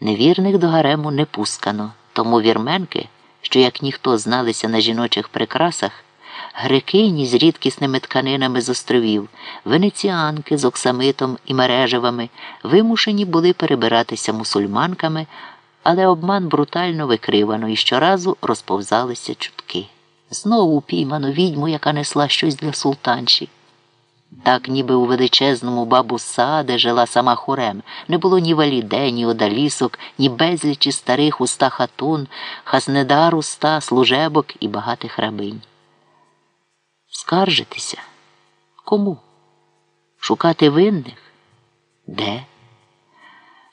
Невірних до гарему не пускано, тому вірменки, що як ніхто зналися на жіночих прикрасах, грекині з рідкісними тканинами з островів, венеціанки з оксамитом і мережевами вимушені були перебиратися мусульманками, але обман брутально викривано і щоразу розповзалися чутки. Знову піймано відьму, яка несла щось для султанші. Так, ніби у величезному бабу саде жила сама хорем, не було ні валіде, ні одалісок, ні безлічі старих уста хатун, хаснедар уста, служебок і багатих рабинь. Скаржитися? Кому? Шукати винних? Де?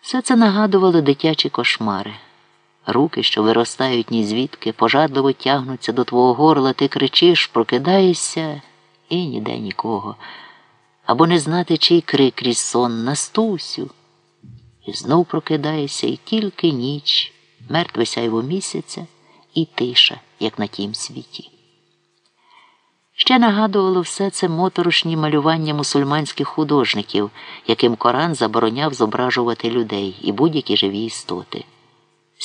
Все це нагадувало дитячі кошмари. Руки, що виростають ні звідки, пожадливо тягнуться до твого горла, ти кричиш, прокидаєшся і ніде нікого. Або не знати, чий крик крізь сон Настусю. І знов прокидаєшся, і тільки ніч, мертве сяйво місяця і тиша, як на тім світі. Ще нагадувало все це моторошні малювання мусульманських художників, яким Коран забороняв зображувати людей і будь-які живі істоти.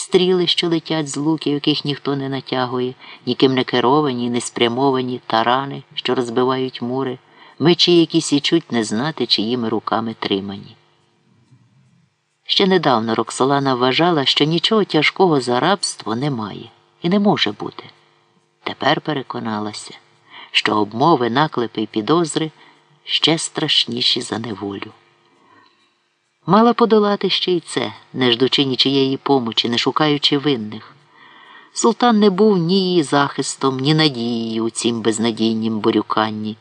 Стріли, що летять з луків, яких ніхто не натягує, ніким не керовані, не спрямовані тарани, що розбивають мури, мечі, які січуть не знати, чиїми руками тримані. Ще недавно Роксолана вважала, що нічого тяжкого за рабство немає і не може бути. Тепер переконалася що обмови, наклепи й підозри ще страшніші за неволю. Мала подолати ще й це, не ждучи нічиєї помочі, не шукаючи винних. Султан не був ні її захистом, ні надією у цім безнадійнім борюканні,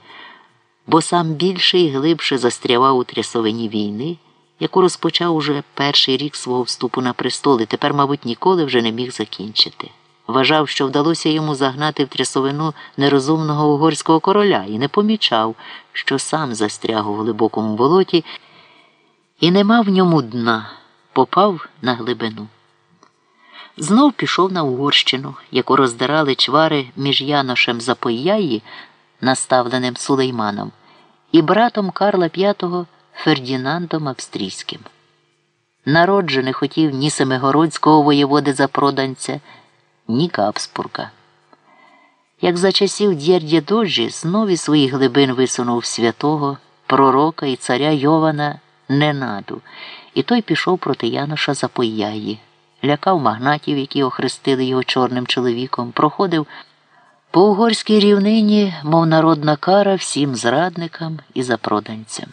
бо сам більше і глибше застрявав у трясовині війни, яку розпочав уже перший рік свого вступу на престол і тепер, мабуть, ніколи вже не міг закінчити. Вважав, що вдалося йому загнати в трясовину нерозумного угорського короля і не помічав, що сам застряг у глибокому болоті і не мав в ньому дна, попав на глибину. Знов пішов на Угорщину, яку роздирали чвари між Яношем Запояї, наставленим Сулейманом, і братом Карла V Фердінандом Австрійським. Народ же не хотів ні Семигородського воєводи за проданця ні Капспурка. Як за часів дєрдє дожі знов із своїх глибин висунув святого, пророка і царя Йована Ненаду, і той пішов проти Яноша Запояї, лякав магнатів, які охрестили його чорним чоловіком, проходив по угорській рівнині, мов народна кара всім зрадникам і запроданцям.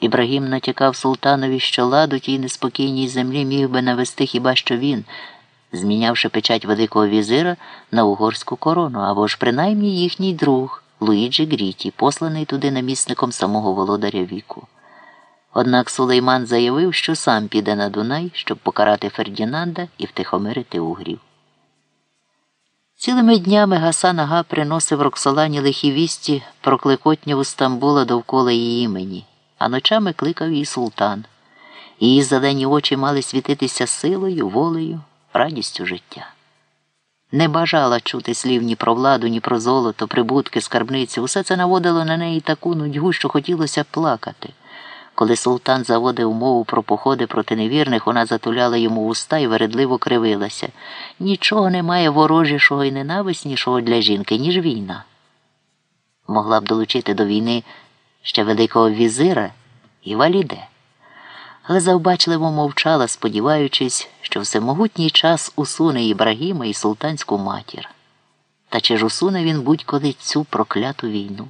Ібрагім натякав султанові, що ладу тій неспокійній землі міг би навести хіба що він, змінявши печать Великого візира на угорську корону, або ж принаймні їхній друг Луїджі Гріті, посланий туди намісником самого володаря віку. Однак Сулейман заявив, що сам піде на Дунай, щоб покарати Фердінанда і втихомирити угрів. Цілими днями Гасан Ага приносив Роксолані лихі вісті про клекотню Стамбула довкола її імені, а ночами кликав її султан. Її зелені очі мали світитися силою, волею радістю життя. Не бажала чути слів ні про владу, ні про золото, прибутки, скарбниці. Усе це наводило на неї таку нудьгу, що хотілося плакати. Коли султан заводив мову про походи проти невірних, вона затуляла йому уста і вередливо кривилася. Нічого немає ворожішого і ненависнішого для жінки, ніж війна. Могла б долучити до війни ще великого візира і валіде але завбачливо мовчала, сподіваючись, що всемогутній час усуне Ібрагіма і султанську матір. Та чи ж усуне він будь-коли цю прокляту війну?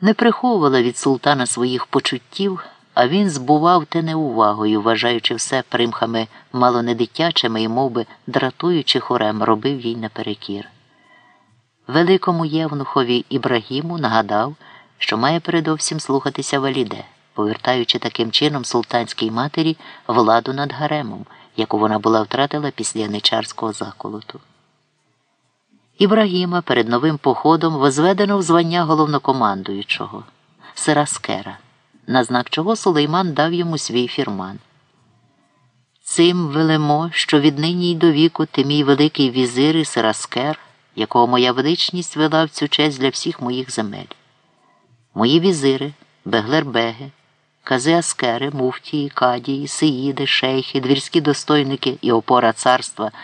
Не приховувала від султана своїх почуттів, а він збував те неувагою, вважаючи все примхами мало не дитячими і мов би, дратуючи хорем, робив їй наперекір. Великому євнухові Ібрагіму нагадав, що має передовсім слухатися валіде повертаючи таким чином султанській матері владу над гаремом, яку вона була втратила після яничарського заколоту. Ібрагіма перед новим походом возведено в звання головнокомандуючого Сираскера, на знак чого Сулейман дав йому свій фірман. Цим велимо, що віднині й до віку ти мій великий візир і Сираскер, якого моя величність вела в цю честь для всіх моїх земель. Мої візири, Беглербеги, Кази аскери, муфтії, кадії, сеїди, шейхи, двірські достойники і опора царства.